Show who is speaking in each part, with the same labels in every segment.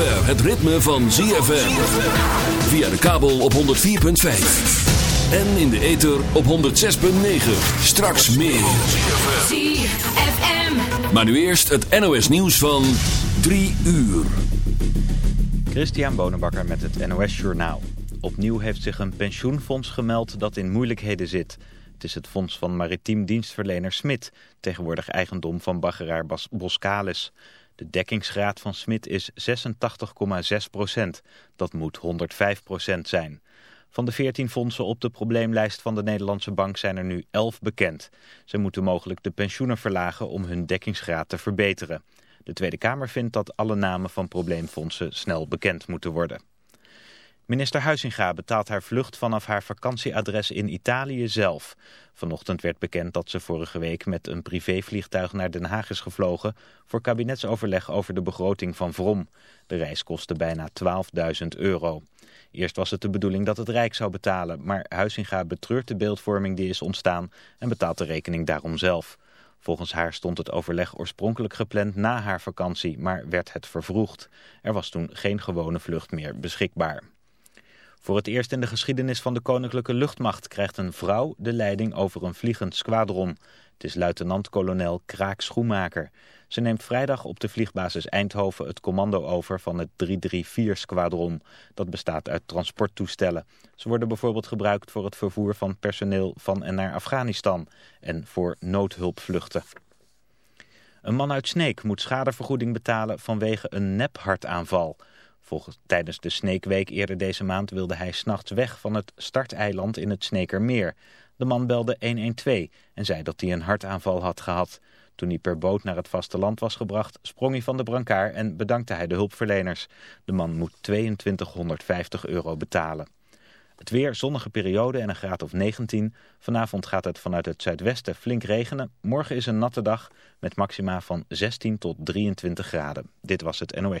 Speaker 1: Zover het ritme van ZFM. Via de kabel op 104.5. En in de ether op 106.9. Straks meer.
Speaker 2: ZFM.
Speaker 1: Maar nu eerst het NOS nieuws van 3 uur.
Speaker 3: Christian Bonenbakker met het NOS Journaal. Opnieuw heeft zich een pensioenfonds gemeld dat in moeilijkheden zit. Het is het fonds van maritiem dienstverlener Smit, tegenwoordig eigendom van baggeraar Bas Boskalis. De dekkingsgraad van Smit is 86,6 procent. Dat moet 105 procent zijn. Van de 14 fondsen op de probleemlijst van de Nederlandse bank zijn er nu 11 bekend. Ze moeten mogelijk de pensioenen verlagen om hun dekkingsgraad te verbeteren. De Tweede Kamer vindt dat alle namen van probleemfondsen snel bekend moeten worden. Minister Huizinga betaalt haar vlucht vanaf haar vakantieadres in Italië zelf. Vanochtend werd bekend dat ze vorige week met een privévliegtuig naar Den Haag is gevlogen... voor kabinetsoverleg over de begroting van Vrom. De reis kostte bijna 12.000 euro. Eerst was het de bedoeling dat het Rijk zou betalen... maar Huizinga betreurt de beeldvorming die is ontstaan en betaalt de rekening daarom zelf. Volgens haar stond het overleg oorspronkelijk gepland na haar vakantie, maar werd het vervroegd. Er was toen geen gewone vlucht meer beschikbaar. Voor het eerst in de geschiedenis van de Koninklijke Luchtmacht krijgt een vrouw de leiding over een vliegend squadron. Het is luitenant-kolonel Kraak Schoenmaker. Ze neemt vrijdag op de vliegbasis Eindhoven het commando over van het 334-squadron. Dat bestaat uit transporttoestellen. Ze worden bijvoorbeeld gebruikt voor het vervoer van personeel van en naar Afghanistan en voor noodhulpvluchten. Een man uit Sneek moet schadevergoeding betalen vanwege een nephartaanval. Volgens, tijdens de Sneekweek eerder deze maand wilde hij s'nachts weg van het starteiland in het Sneekermeer. De man belde 112 en zei dat hij een hartaanval had gehad. Toen hij per boot naar het vasteland was gebracht, sprong hij van de brancard en bedankte hij de hulpverleners. De man moet 2250 euro betalen. Het weer, zonnige periode en een graad of 19. Vanavond gaat het vanuit het zuidwesten flink regenen. Morgen is een natte dag met maxima van 16 tot 23 graden. Dit was het NOE.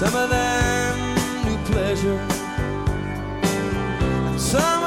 Speaker 4: some of them new pleasure, some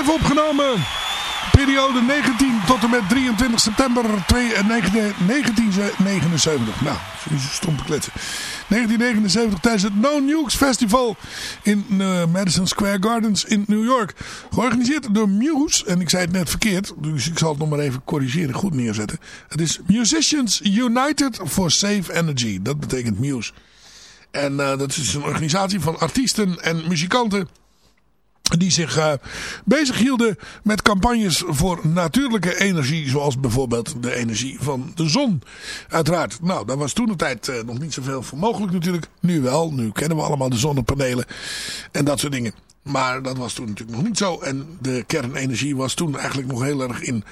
Speaker 4: live
Speaker 5: opgenomen. Periode 19 tot en met 23 september 1979. Nou, stompe kletsen. 1979 tijdens het No Nukes Festival in eh, Madison Square Gardens in New York. Georganiseerd door Muse. En ik zei het net verkeerd, dus ik zal het nog maar even corrigeren, goed neerzetten. Het is Musicians United for Safe Energy. Dat betekent Muse. En eh, dat is een organisatie van artiesten en muzikanten die zich uh, bezig hielden met campagnes voor natuurlijke energie. Zoals bijvoorbeeld de energie van de zon. Uiteraard. Nou, daar was toen de tijd uh, nog niet zoveel voor mogelijk natuurlijk. Nu wel. Nu kennen we allemaal de zonnepanelen. En dat soort dingen. Maar dat was toen natuurlijk nog niet zo. En de kernenergie was toen eigenlijk nog heel erg in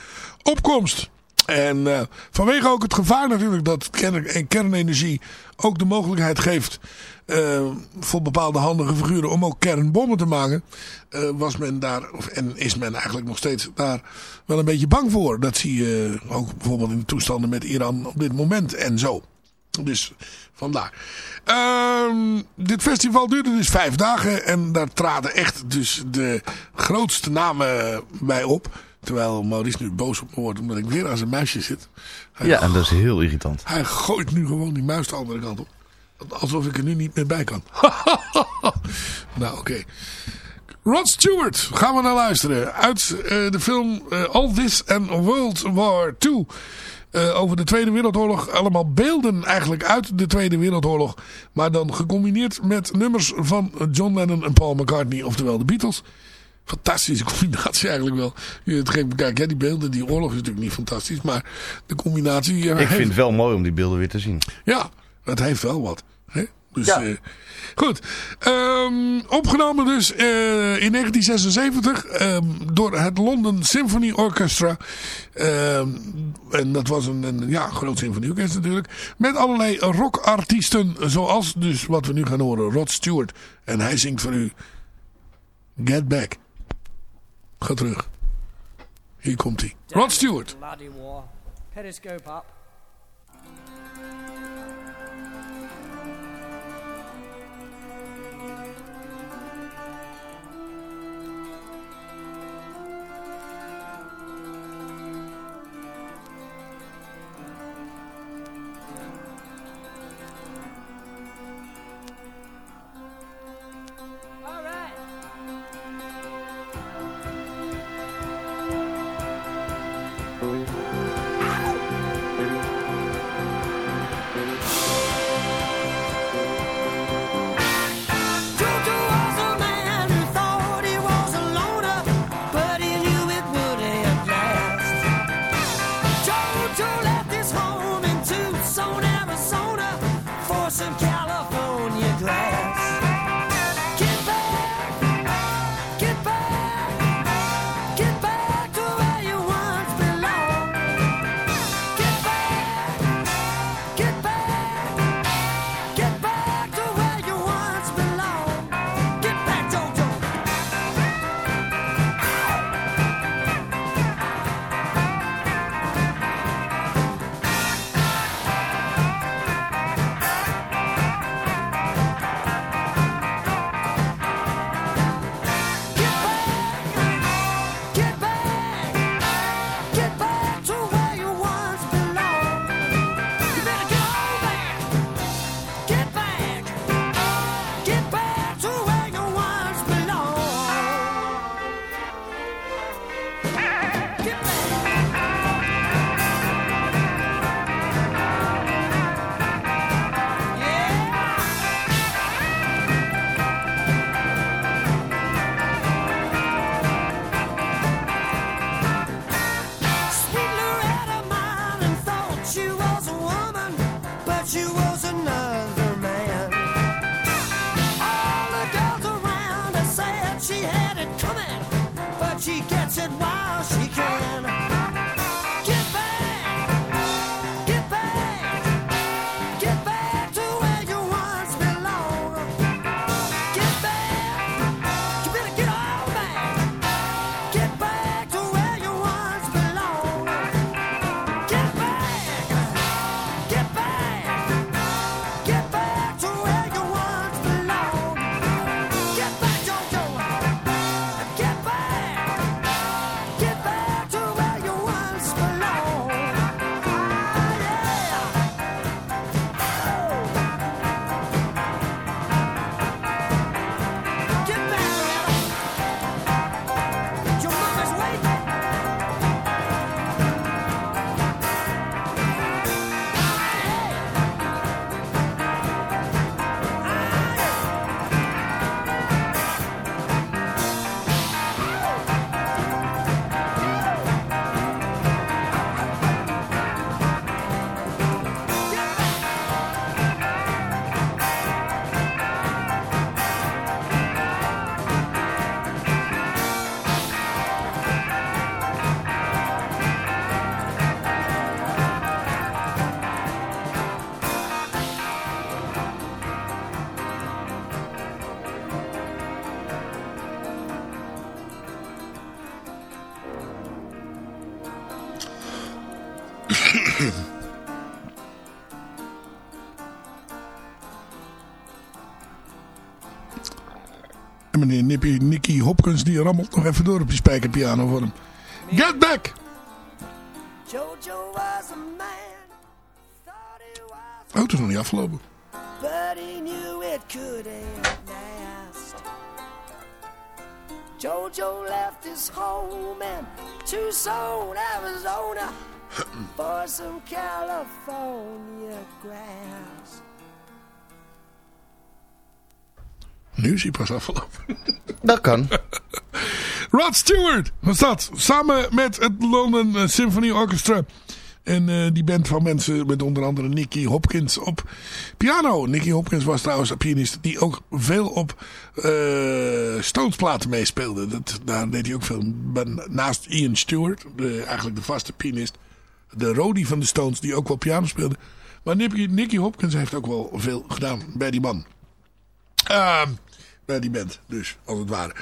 Speaker 5: opkomst. En uh, vanwege ook het gevaar natuurlijk dat kern, kernenergie ook de mogelijkheid geeft uh, voor bepaalde handige figuren om ook kernbommen te maken. Uh, was men daar, of, en is men eigenlijk nog steeds daar wel een beetje bang voor. Dat zie je ook bijvoorbeeld in de toestanden met Iran op dit moment en zo. Dus vandaar. Uh, dit festival duurde dus vijf dagen en daar traden echt dus de grootste namen bij op. Terwijl Maurice nu boos op me wordt omdat ik weer aan zijn muisje zit.
Speaker 6: Hij ja, en dat is heel irritant.
Speaker 5: Hij gooit nu gewoon die muis de andere kant op. Alsof ik er nu niet meer bij kan. nou, oké. Okay. Rod Stewart, gaan we naar luisteren. Uit uh, de film uh, All This and World War II. Uh, over de Tweede Wereldoorlog. Allemaal beelden eigenlijk uit de Tweede Wereldoorlog. Maar dan gecombineerd met nummers van John Lennon en Paul McCartney. Oftewel de Beatles. Fantastische combinatie eigenlijk wel. Je het hè, die beelden, die oorlog is natuurlijk niet fantastisch. Maar de combinatie...
Speaker 6: Ik heeft... vind het wel mooi om die beelden weer te zien.
Speaker 5: Ja, het heeft wel wat. Hè? Dus, ja. uh, goed. Um, opgenomen dus uh, in 1976 um, door het London Symphony Orchestra. Um, en dat was een, een ja, groot symfonieorkest natuurlijk. Met allerlei rockartiesten. Zoals dus wat we nu gaan horen. Rod Stewart. En hij zingt voor u Get Back. Ga terug. Hier komt hij. Rod Stewart.
Speaker 7: Periscope up.
Speaker 8: Nippy, Nicky Hopkins die rammelt nog even door op die spijkerpiano voor hem. Get back!
Speaker 9: Jojo was a man, thought he was,
Speaker 8: Oh, het is nog niet afgelopen.
Speaker 9: but he knew it couldn't last. Jojo left his home in Tucson, Arizona, for some California grass.
Speaker 8: Nu is hij pas afgelopen.
Speaker 6: Dat kan.
Speaker 8: Rod Stewart was dat. Samen met het London eh, Symphony Orchestra. En eh, die band van mensen met onder andere Nicky Hopkins op piano. Nicky Hopkins was trouwens een pianist die ook veel op eh Stones-platen meespeelde. Dat, daar deed hij ook veel. Naast Ian Stewart, de, eigenlijk de vaste pianist. De Rody van de Stones, die ook wel piano speelde. Maar Nicky, Nicky Hopkins heeft ook wel veel gedaan bij die man. Ehm, bij die band, dus, als het ware.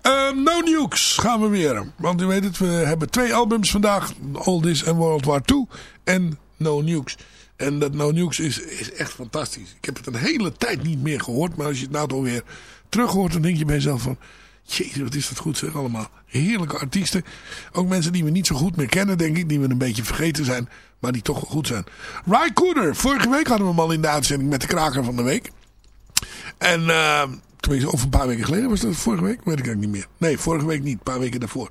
Speaker 8: Ehm, no Nukes gaan we weer. Want u weet het, we hebben twee albums vandaag. Oldies en World War II. En No Nukes. En dat No Nukes is, is echt fantastisch. Ik heb het een hele tijd niet meer gehoord. Maar als je het nou toch weer terug hoort, dan denk je bij jezelf van... Jezus, wat is dat goed zeg allemaal. Heerlijke artiesten. Ook mensen die we niet zo goed meer kennen, denk ik. Die we een beetje vergeten zijn. Maar die toch goed zijn. Ry Cooder. Vorige week hadden we hem al in de uitzending met de kraker van de week. En uh, tenminste, of een paar weken geleden was dat vorige week? Weet ik eigenlijk niet meer. Nee, vorige week niet. Een paar weken daarvoor.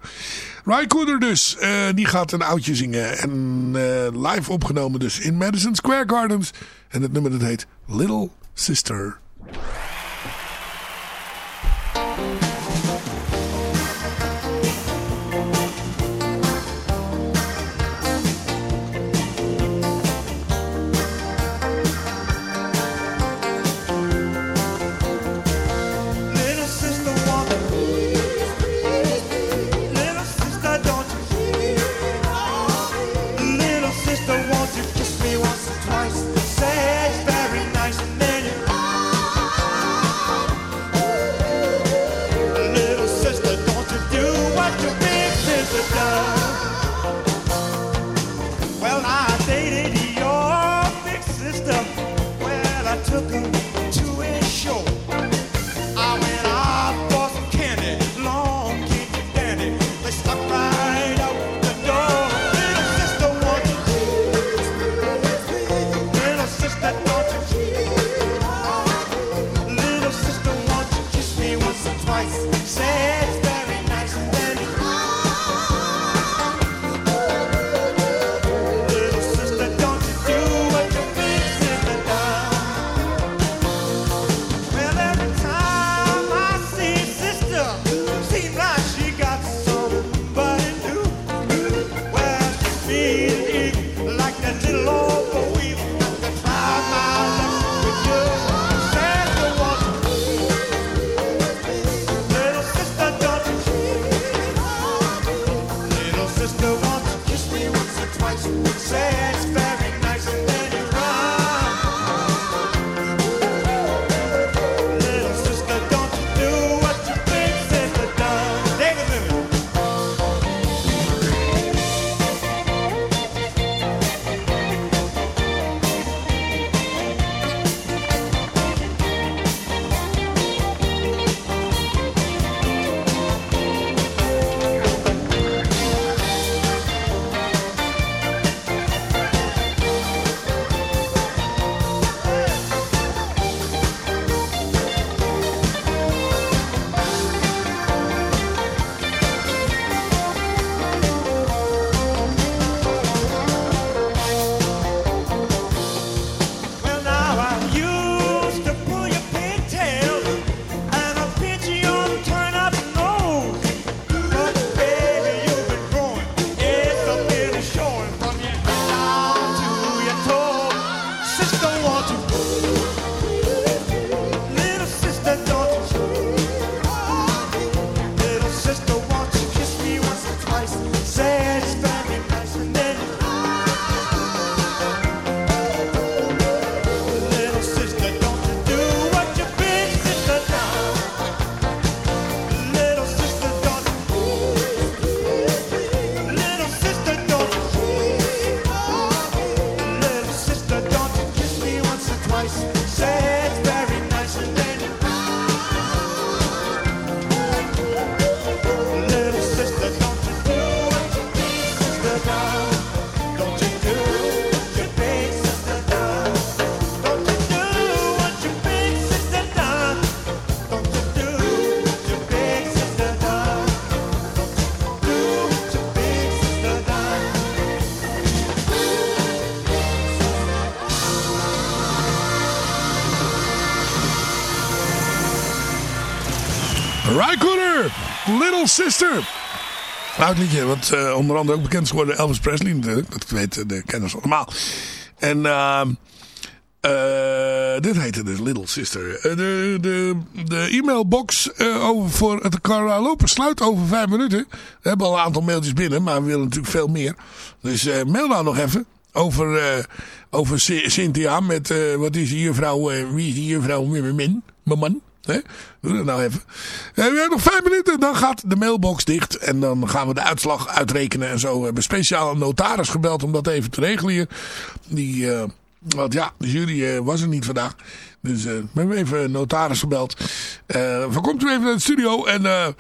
Speaker 8: Ry Cooder dus. eh, die gaat een oudje zingen. En eh, live opgenomen dus in Madison Square Gardens. En het nummer dat heet Little Sister.
Speaker 10: Little Sister.
Speaker 5: Oud liedje, wat eh, onder andere ook bekend is geworden. Elvis Presley natuurlijk. Dat weten de kenners allemaal. En ehm, eh, dit heette dus Little Sister. Eh, de, de, de e-mailbox eh, over voor het karaoke sluit over vijf minuten. We hebben al een aantal mailtjes binnen, maar we willen natuurlijk veel meer. Dus eh, mail nou nog even. Over, eh, over Cynthia met, eh, wat is die juffrouw, eh, wie is die juffrouw Min? Mijn man. Hè? Doe dat nou even. Eh, we hebben nog vijf minuten, dan gaat de mailbox dicht. En dan gaan we de uitslag uitrekenen en zo. We hebben speciaal een notaris gebeld om dat even te regelen. Die, eh, want ja, de jury eh, was er niet vandaag. Dus we hebben even een notaris gebeld. Van komt u even naar de studio en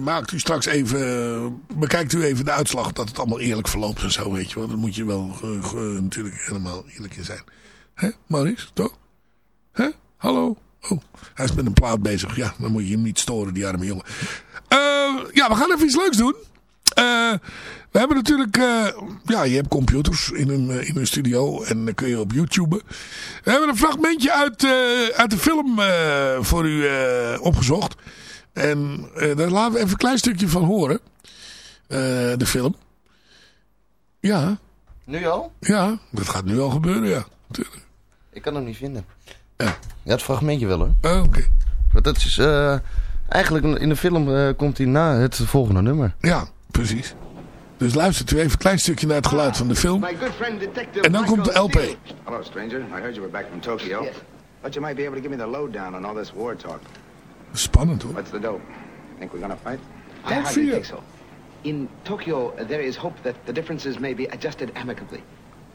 Speaker 5: maakt u straks even, bekijkt u even de uitslag dat het allemaal eerlijk verloopt en zo, weet je wel. Daar moet je wel natuurlijk helemaal eerlijk in zijn. Hè, Maurice, toch? Hè? Hallo? Oh, hij is met een plaat bezig. Ja, dan moet je hem niet storen, die arme jongen. Eh, ja, we gaan even iets leuks doen. Eh, we hebben natuurlijk... eh, ja, je hebt computers in een, in een studio. En dan kun je op YouTube. We hebben een fragmentje uit, eh, uit de film eh, voor u eh, opgezocht. En eh, daar laten we even een klein stukje van horen. Eh, de film. Ja,
Speaker 6: Nu al?
Speaker 5: ja, dat gaat nu al gebeuren, ja. Tuurlijk.
Speaker 6: Ik kan hem niet vinden.
Speaker 5: Ja.
Speaker 6: Ja, het fragmentje wel hoor.
Speaker 5: Oh, Oké.
Speaker 6: Want dat is eh, eigenlijk in de film eh, komt hij na het volgende nummer.
Speaker 5: Ja, precies. Dus luistert u even een klein stukje naar het geluid van de film.
Speaker 11: My good friend detective
Speaker 5: En dan komt de LP.
Speaker 11: Hello, stranger. I heard you were back from Tokyo.
Speaker 12: Yes.
Speaker 11: Thought you might be able to give me the lowdown on all this war talk.
Speaker 5: Spannend hoor.
Speaker 11: What's the dope? Think we're gonna fight?
Speaker 12: I hardly think so. In Tokyo, uh, there is hope that the differences may be adjusted amicably.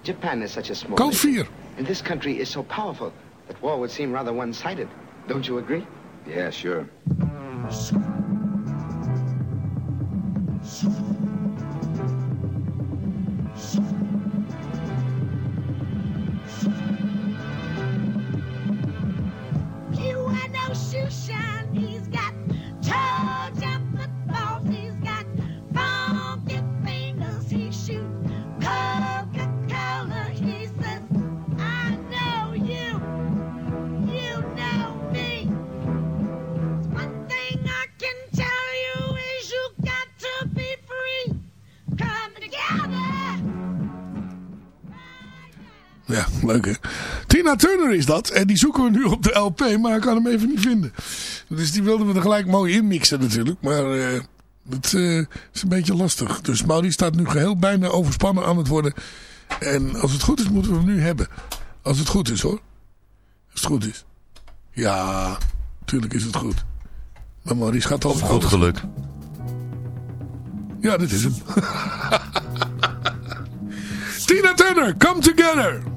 Speaker 12: Japan is such a small
Speaker 5: Code
Speaker 12: nation,
Speaker 5: 4.
Speaker 12: and this country is so powerful that war would seem rather one-sided. Don't you agree?
Speaker 11: Yeah, sure.
Speaker 13: You had no shoe
Speaker 5: Ja, leuk hè. Tina Turner is dat. En die zoeken we nu op de LP, maar ik kan hem even niet vinden. Dus die wilden we er gelijk mooi inmixen natuurlijk. Maar eh dat eh, is een beetje lastig. Dus Mauri staat nu geheel bijna overspannen aan het worden. En als het goed is, moeten we hem nu hebben. Als het goed is hoor. Als het goed is. Ja, natuurlijk is het goed. Maar Maurice gaat al
Speaker 6: Goed geluk.
Speaker 5: Ja, dit is hem. Tina Turner, come together.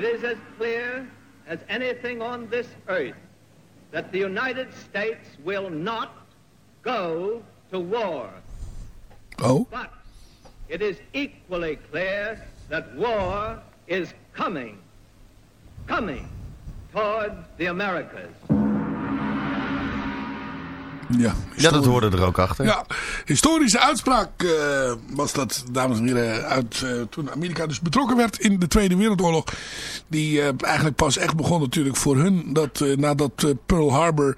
Speaker 14: It is as clear as anything on this earth that the United States will not go to war.
Speaker 5: Oh.
Speaker 14: But it is equally clear that war is coming, coming toward the Americas.
Speaker 5: Ja,
Speaker 6: Ja, dat hoorde er ook achter.
Speaker 5: Ja, historische uitspraak eh, was dat, dames en heren, uit, eh, toen Amerika dus betrokken werd in de Tweede Wereldoorlog. Die eh, eigenlijk pas echt begon natuurlijk voor hun, dat, nadat Pearl Harbor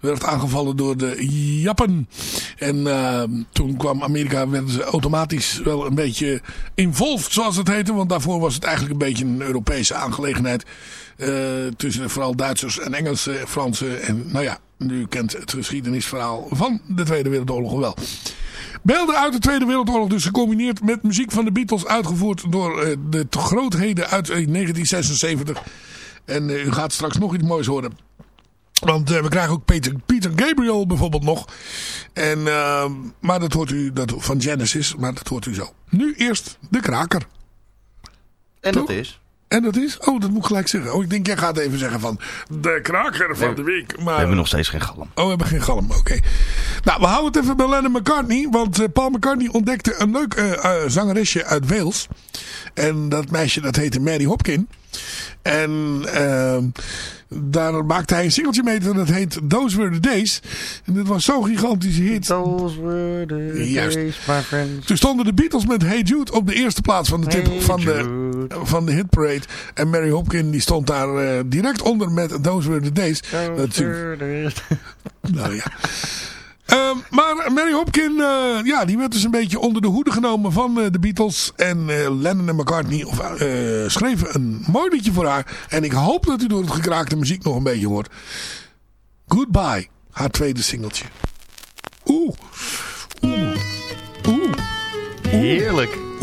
Speaker 5: werd aangevallen door de Jappen. En toen kwam Amerika, werden ze automatisch wel een beetje involved, zoals het heette. Want daarvoor was het eigenlijk een beetje een Europese aangelegenheid. tussen vooral Duitsers en Engelsen, Fransen en nou ja, u kent het geschiedenisverhaal van de Tweede Wereldoorlog wel. Beelden uit de Tweede Wereldoorlog dus gecombineerd met muziek van de Beatles uitgevoerd door eh, de grootheden uit eh, 1976. En eh, u gaat straks nog iets moois horen. Want eh, we krijgen ook Peter, Peter Gabriel bijvoorbeeld nog. En, eh, maar dat hoort u dat, van Genesis, maar dat hoort u zo. Nu eerst de kraker.
Speaker 6: En
Speaker 5: Toch?
Speaker 6: dat is...
Speaker 5: En dat is? Oh, dat moet ik gelijk zeggen. Oh, ik denk jij gaat even zeggen van de kraker van
Speaker 6: Nee,
Speaker 5: de week. Maar,
Speaker 6: We hebben nog steeds geen galm.
Speaker 5: Oh, we hebben geen galm. Oké. Nou, we houden het even bij Lennon McCartney. Want eh, Paul McCartney ontdekte een leuk eh, eh, zangeresje uit Wales. En dat meisje dat heette Mary Hopkin. En ehm, daar maakte hij een singeltje mee. En dat heet Those Were The Days. En dit was zo'n gigantische hit.
Speaker 6: Those were the
Speaker 5: Juist.
Speaker 6: days, my friends.
Speaker 5: Toen stonden de Beatles met Hey Jude op de eerste plaats van de, tip,
Speaker 6: Hey
Speaker 5: van de, van de hitparade. En Mary Hopkin die stond daar eh, direct onder met Those Were The Days.
Speaker 6: Those
Speaker 5: Natuurlijk-
Speaker 6: were the-
Speaker 5: Nou ja. Ehm, maar Mary Hopkin, eh, ja, die werd dus een beetje onder de hoede genomen van eh, de Beatles. En eh, Lennon en McCartney of, schreven een mooi liedje voor haar. En ik hoop dat u door het gekraakte muziek nog een beetje hoort. Goodbye, haar tweede singeltje. Oeh. Oeh. Oeh.
Speaker 6: Heerlijk.
Speaker 5: Oeh. Oeh.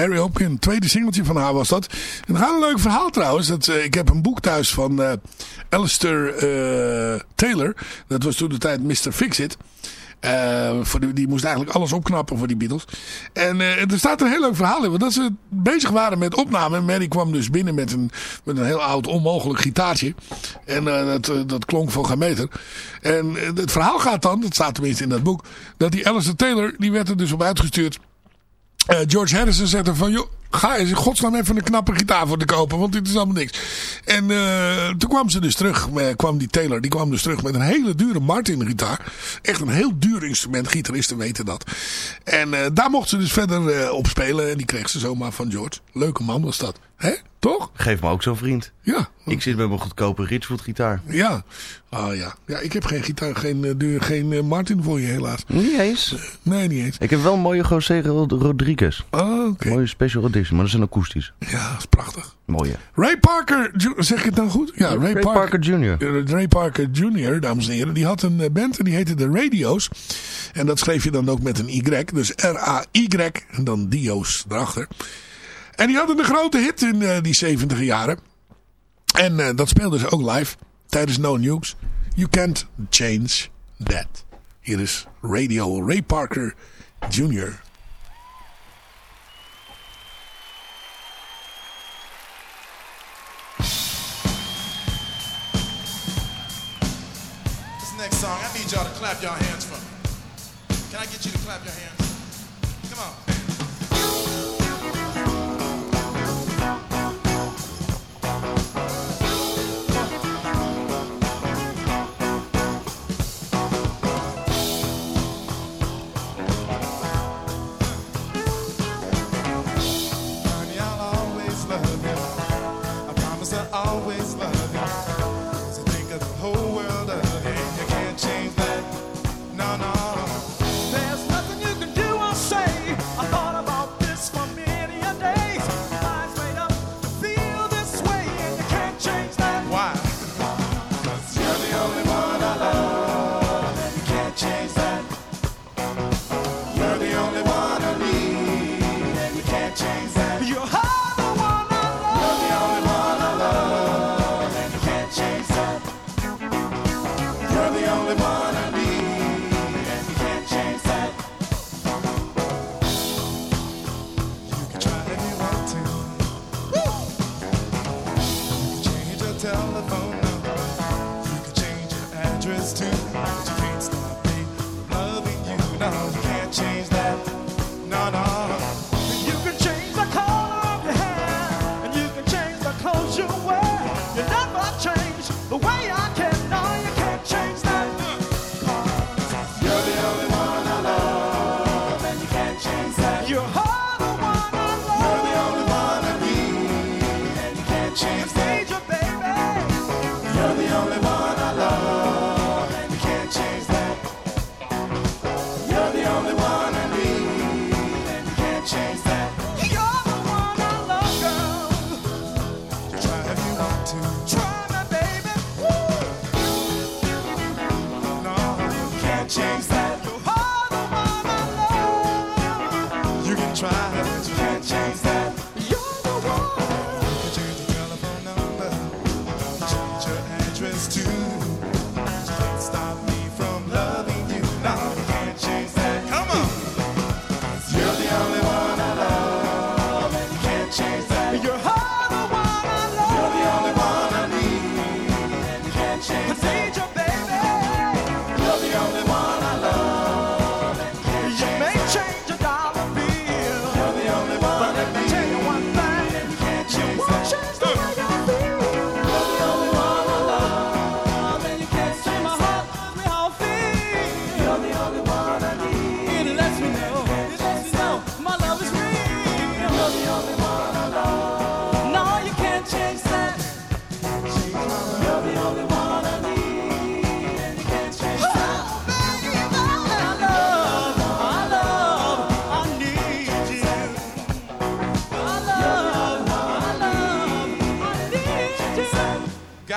Speaker 5: Mary Hopkin, tweede singeltje van haar was dat. En een leuk verhaal trouwens. Dat, eh, ik heb een boek thuis van eh Alistair eh, Taylor. Dat was toen de tijd Mr. Fix-It. Voor die, die moest eigenlijk alles opknappen voor die Beatles. En er staat een heel leuk verhaal in. Want dat ze bezig waren met opname. En Mary kwam dus binnen met een, met een heel oud onmogelijk gitaartje. En dat, dat klonk voor geen meter. En het verhaal gaat dan, dat staat tenminste in dat boek. Dat die Alistair Taylor, die werd er dus op uitgestuurd George Harrison zegt er van, joh, ga eens in godsnaam even een knappe gitaar voor te kopen, want dit is allemaal niks. En eh, toen kwam ze dus terug, kwam die Taylor, die kwam dus terug met een hele dure Martin gitaar. Echt een heel duur instrument, gitaristen weten dat. En eh, daar mocht ze dus verder eh, op spelen en die kreeg ze zomaar van George. Leuke man was dat, hè? Toch?
Speaker 6: Geef me ook zo'n vriend.
Speaker 5: Ja.
Speaker 6: Ik zit met mijn goedkope Richwood gitaar.
Speaker 5: Ja. Oh ja. Ja, ik heb geen gitaar, geen, duur, geen Martin voor je helaas.
Speaker 6: Niet eens.
Speaker 5: Nee, niet eens.
Speaker 6: Ik heb wel een mooie José Rod- Rodriguez.
Speaker 5: Oh, oké.
Speaker 6: Mooie special maar dat is een akoestisch.
Speaker 5: Ja, dat is prachtig.
Speaker 6: Mooie.
Speaker 5: Ray Parker, zeg ik het nou goed? Ja, Ray,
Speaker 6: Ray
Speaker 5: Parker,
Speaker 6: Parker Jr.
Speaker 5: Ray Parker Jr., dames en heren, die had een eh, band en die heette de Radio's. En dat schreef je dan ook met een Y, dus R-A-Y en dan Dio's erachter. En die hadden een grote hit in eh, die 70 jaren. En eh, dat speelden ze ook live tijdens No Nukes. You can't change that. Hier is Radio Ray Parker Jr.
Speaker 15: clap your hands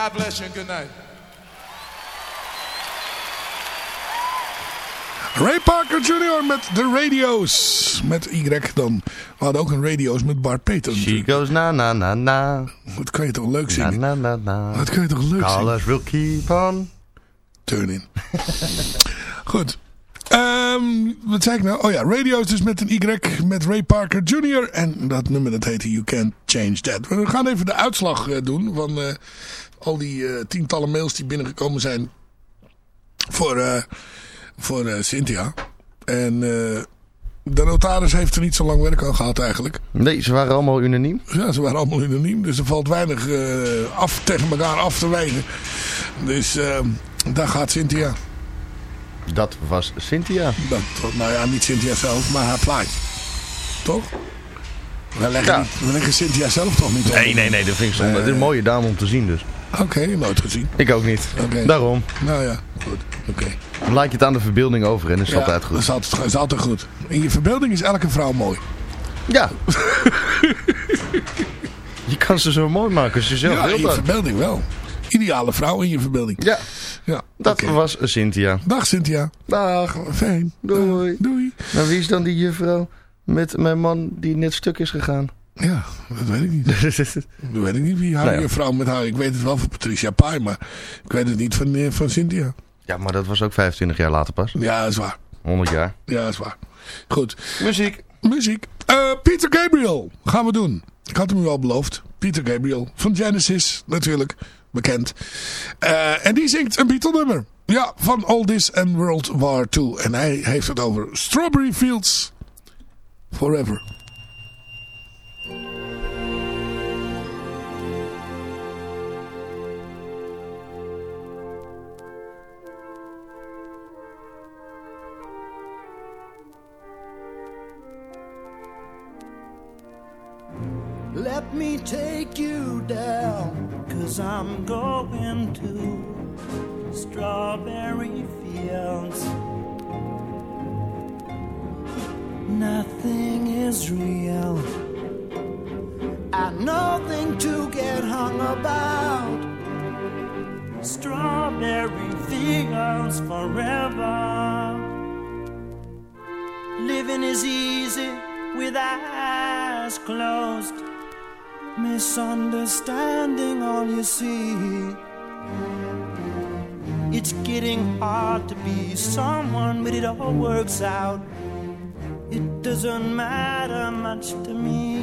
Speaker 15: God bless you and good night.
Speaker 5: Ray Parker Jr. met de radio's. Met Y dan. We hadden ook een radio's met Bart Peter.
Speaker 6: She goes na na na na.
Speaker 5: Dat kan je toch leuk
Speaker 6: Na
Speaker 5: zingen?
Speaker 6: na na na.
Speaker 5: Dat kan je toch leuk zingen?
Speaker 6: Colors will keep on.
Speaker 5: Turn in. Goed. Ehm, wat zei ik nou? Oh ja, radio's dus met een Y met Ray Parker Jr. En dat nummer dat heette You Can't Change That. We gaan even de uitslag eh, doen van eh, al die eh, tientallen mails die binnengekomen zijn voor, eh, voor eh, Cynthia. En De notaris heeft er niet zo lang werk aan gehad eigenlijk.
Speaker 6: Nee, ze waren allemaal unaniem.
Speaker 5: Ja, ze waren allemaal unaniem. Dus er valt weinig af, tegen elkaar af te wijzen. Dus eh, daar gaat Cynthia.
Speaker 6: Dat was Cynthia.
Speaker 5: Dat, nou ja, niet Cynthia zelf, maar haar plaatje. Toch? We leggen,
Speaker 6: Ja.
Speaker 5: niet- we leggen Cynthia zelf toch niet op?
Speaker 6: Nee, nee, nee, dat vind ik zonde. Het is een mooie dame om te zien dus.
Speaker 5: Oké, nooit gezien.
Speaker 6: Ik ook niet. Daarom.
Speaker 5: Nou ja, goed. Oké.
Speaker 6: Dan laat je het aan de verbeelding over en dat is
Speaker 5: Ja,
Speaker 6: altijd
Speaker 5: Dat
Speaker 6: goed.
Speaker 5: is altijd, is altijd goed. In je verbeelding is elke vrouw mooi.
Speaker 6: Ja. je kan ze zo mooi maken als je zelf
Speaker 5: ja, in je
Speaker 6: dat.
Speaker 5: verbeelding wel. Ideale vrouw in je verbeelding.
Speaker 6: Ja,
Speaker 5: Ja,
Speaker 6: dat was Cynthia.
Speaker 5: Dag Cynthia.
Speaker 6: Dag.
Speaker 5: Fijn.
Speaker 6: Doei.
Speaker 5: Doei.
Speaker 6: Nou, wie is dan die juffrouw met mijn man die net stuk is gegaan?
Speaker 5: Ja, dat weet ik niet. Dat weet ik niet wie haar
Speaker 6: Nou ja.
Speaker 5: vrouw met haar. Ik weet het wel van Patricia Pai, maar ik weet het niet van, eh, van Cynthia.
Speaker 6: ja, maar dat was ook 25 jaar later pas.
Speaker 5: Ja, dat is waar.
Speaker 6: 100 jaar.
Speaker 5: Ja, dat is waar. Goed.
Speaker 6: Muziek.
Speaker 5: Muziek. Eh, Peter Gabriel gaan we doen. Ik had hem u al beloofd. Peter Gabriel van Genesis, natuurlijk. Bekend. Eh, en die zingt een Beatle nummer. Ja, van All This and World War II. En hij heeft het over Strawberry Fields Forever.
Speaker 9: Let me take you down, cause I'm going to strawberry fields. Nothing is real, and nothing to get hung about. Strawberry fields forever. Living is easy with eyes closed. Misunderstanding all you see. It's getting hard to be someone, but it all works out. It doesn't matter much to me.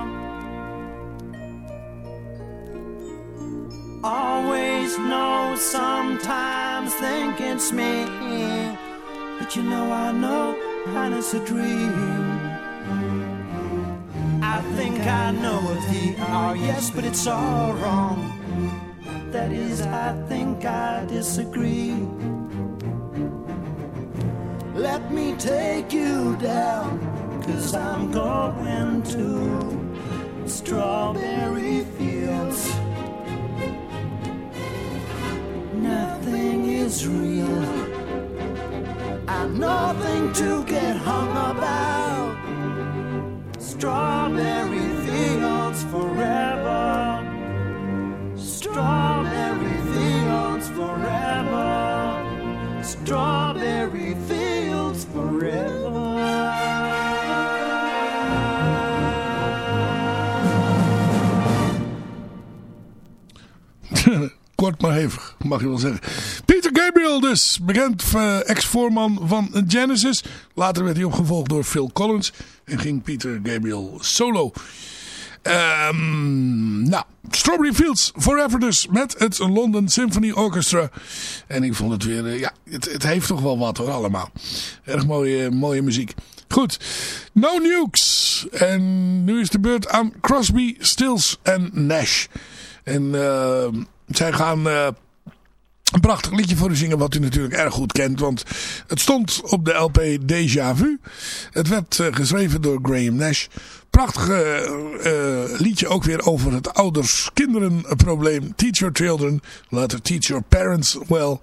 Speaker 9: Always know, sometimes think it's me. But you know, I know, and it's a dream. I think I know of the hour, yes, but it's all wrong. That is, I think I disagree. Let me take you down, cause I'm going to strawberry fields. Is real, and nothing to get hung about. Strawberry fields forever. Strawberry fields forever. Strawberry fields forever.
Speaker 5: Kort maar hevig, mag je wel zeggen. Gabriel dus, bekend eh, ex-voorman van Genesis. Later werd hij opgevolgd door Phil Collins. En ging Peter Gabriel solo. Ehm, nou, Strawberry Fields Forever dus. Met het London Symphony Orchestra. En ik vond het weer, eh, ja, het, het heeft toch wel wat hoor allemaal. Erg mooie, mooie muziek. Goed, No Nukes. En nu is de beurt aan Crosby, Stills en Nash. En uh, zij gaan uh, een prachtig liedje voor u zingen wat u natuurlijk erg goed kent. Want het stond op de LP Déjà Vu. Het werd uh, geschreven door Graham Nash. Prachtig liedje ook weer over het ouders-kinderen probleem. Teach your children, later teach your parents well.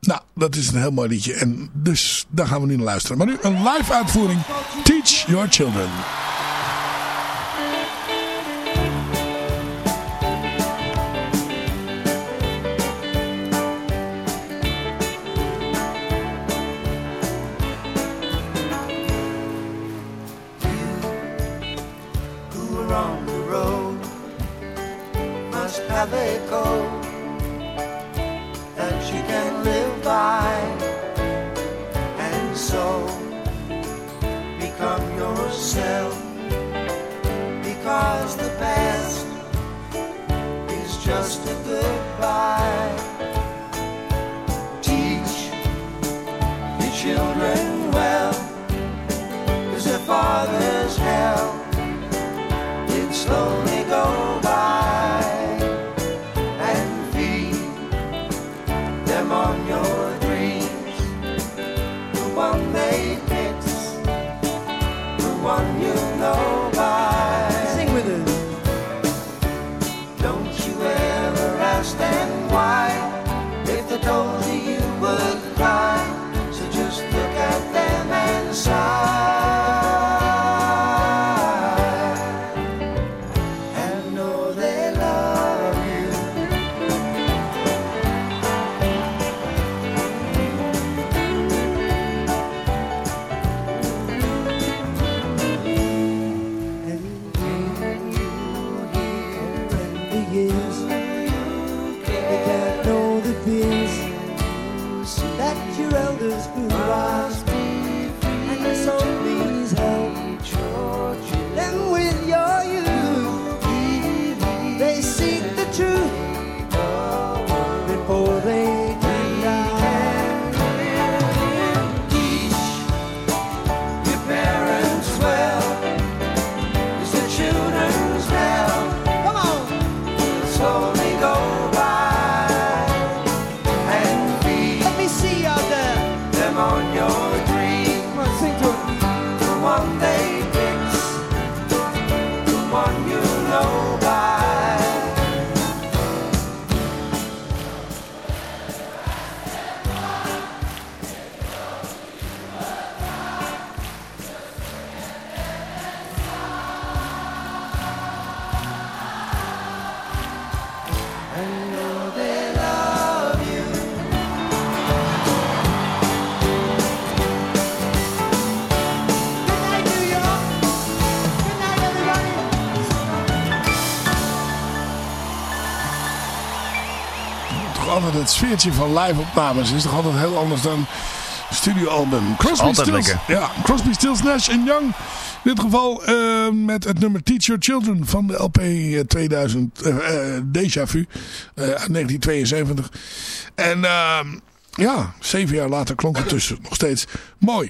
Speaker 5: Nou, dat is een heel mooi liedje. En dus daar gaan we nu naar luisteren. Maar nu een live uitvoering. Teach your children.
Speaker 4: Have a that she can live by. And so become yourself because the past is just a goodbye that your elders grew up
Speaker 5: sfeertje van live opnames is toch altijd heel anders dan studioalbum. Crosby,
Speaker 16: Altijd
Speaker 5: Stills,
Speaker 16: lekker.
Speaker 5: ja, Crosby, Stills, Nash Young. In dit geval eh, met het nummer Teach Your Children van de LP eh, 2000 eh, eh, Déjà Vu eh, uit 1972. En ehm, ja, zeven jaar later klonk het tussen nog steeds mooi.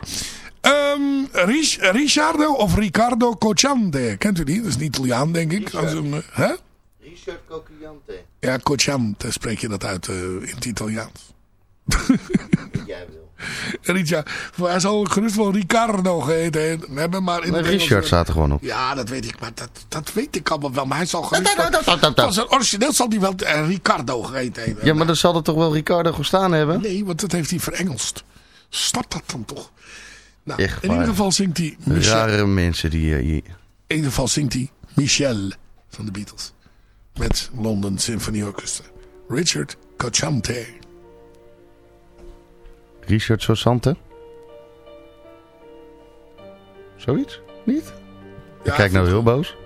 Speaker 5: Ehm, Rich- Ricciardo of Riccardo Cocciante. Kent u die? Dat is een Italiaan denk ik. Als een, eh, hè?
Speaker 6: Richard Coquiante.
Speaker 5: Ja, Cocciante spreek je dat uit eh, in het Italiaans.
Speaker 6: Jij wil.
Speaker 5: Hij zal gerust wel Riccardo geheten hebben, maar in het
Speaker 6: Richard
Speaker 5: Engels-
Speaker 6: staat er gewoon op.
Speaker 5: Ja, dat weet ik, maar dat, dat weet ik allemaal wel. Maar hij zal gerust
Speaker 6: dat- dat-
Speaker 5: origineel zal hij wel eh, Ricardo geheten hebben.
Speaker 6: Ja, maar dan zal er toch wel Ricardo gestaan hebben?
Speaker 5: Nee, want dat heeft hij verengelst. Snap dat dan toch? Nou,
Speaker 6: Echt
Speaker 5: in ieder geval zingt hij Michel.
Speaker 6: Rare mensen die eh, hier...
Speaker 5: In ieder geval zingt hij Michel van de Beatles. Met London Symphony Orchestra. Richard Cocciante.
Speaker 6: Richard Sosante? Zoiets? Niet? Ik kijk nou heel boos.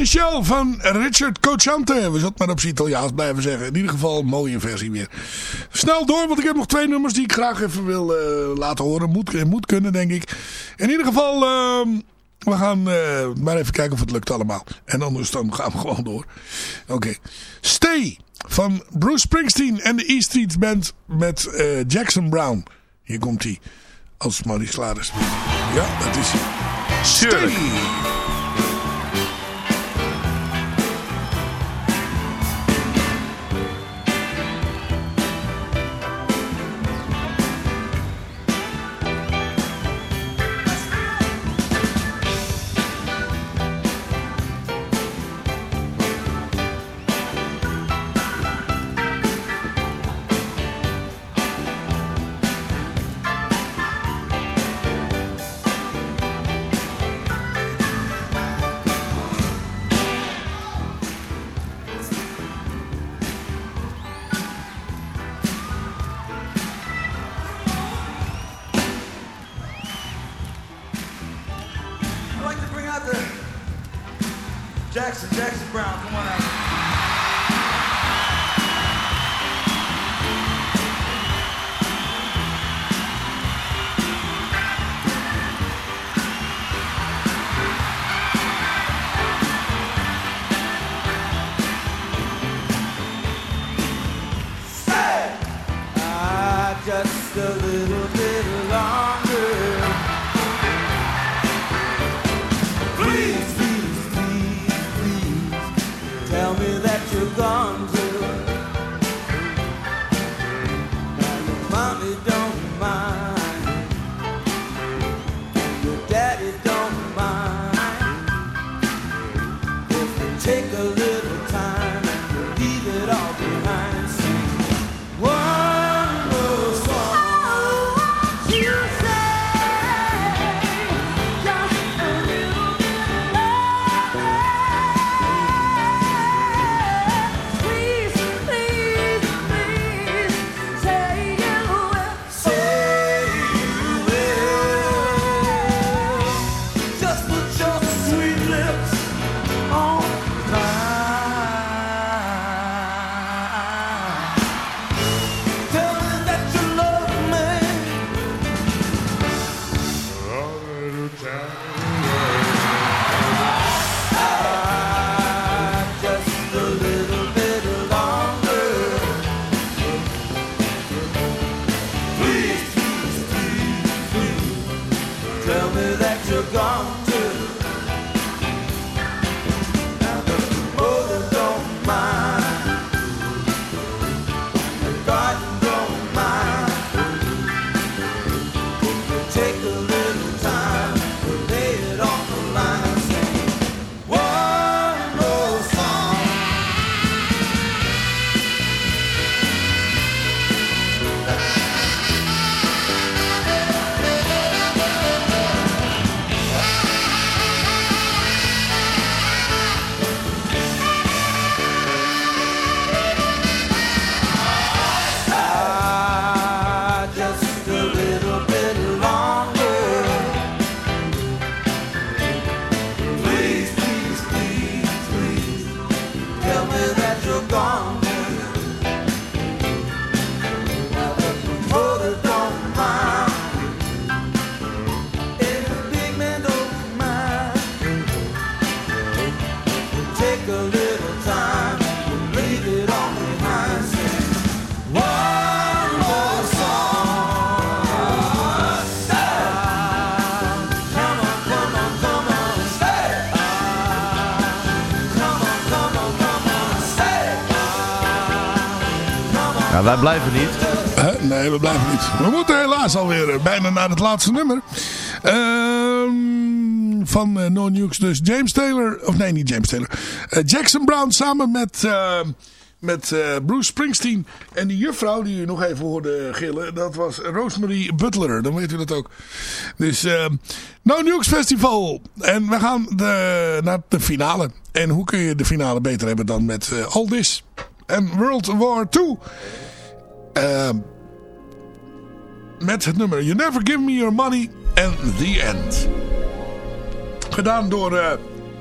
Speaker 4: Michel van Richard Cochante. We zullen maar op zijn Italiaans blijven zeggen. In ieder geval een mooie versie weer. Snel door, want ik heb nog twee nummers die ik graag even wil eh, laten horen. Moet, moet kunnen, denk ik. In ieder geval, ehm, we gaan eh, maar even kijken of het lukt allemaal. En anders dan gaan we gewoon door. Oké. Stay van Bruce Springsteen en de E Street Band met eh, Jackson Brown. Hier komt hij. Als Maurice klaar is. Ja, dat is hij. Stay.
Speaker 6: Wij blijven niet.
Speaker 4: Nee, we blijven niet. We moeten helaas alweer bijna naar het laatste nummer. Ehm, van eh, No Nukes dus. James Taylor, of nee niet James Taylor. Eh, Jackson Brown samen met, eh, met Bruce Springsteen. En die juffrouw die u nog even hoorde gillen. Dat was Rosemary Butler. Dan weet u dat ook. Dus eh, No Nukes Festival. En we gaan de, naar de finale. En hoe kun je de finale beter hebben dan met eh, All This. En World War II. Ehm, met het nummer You Never Give Me Your Money and The End. Gedaan door, eh,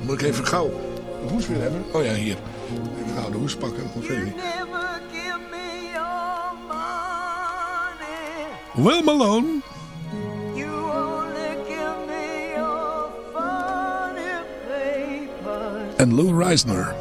Speaker 4: moet ik even gauw
Speaker 5: de hoes weer hebben. Oh ja, hier. Even gauw de hoes pakken. Of weet niet.
Speaker 13: Your money.
Speaker 5: Will Malone.
Speaker 13: You only give me your funny papers.
Speaker 5: En Lou Reisner.